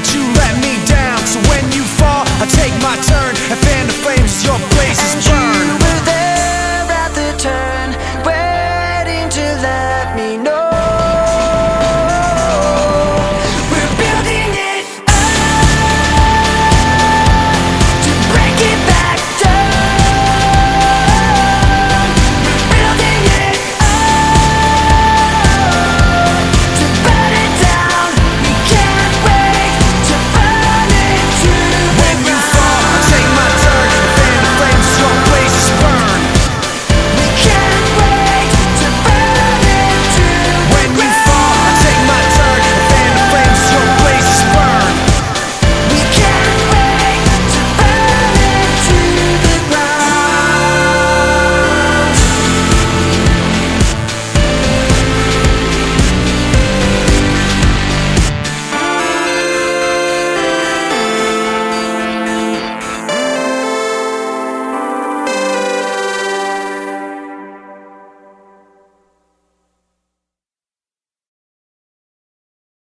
but you let me down. So when you fall, I take my turn.